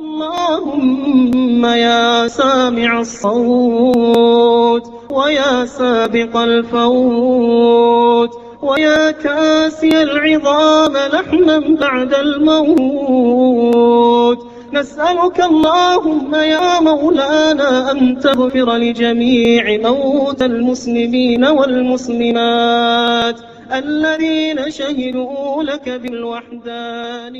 اللهم يا سامع الصوت ويا سابق الفوت ويا كاسي العظام لحما بعد الموت نسألك اللهم يا مولانا أن تغفر لجميع موتى المسلمين والمسلمات الذين شهدوا لك بالوحدانية.